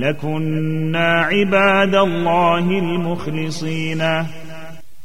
لكنا عباد الله المخلصين.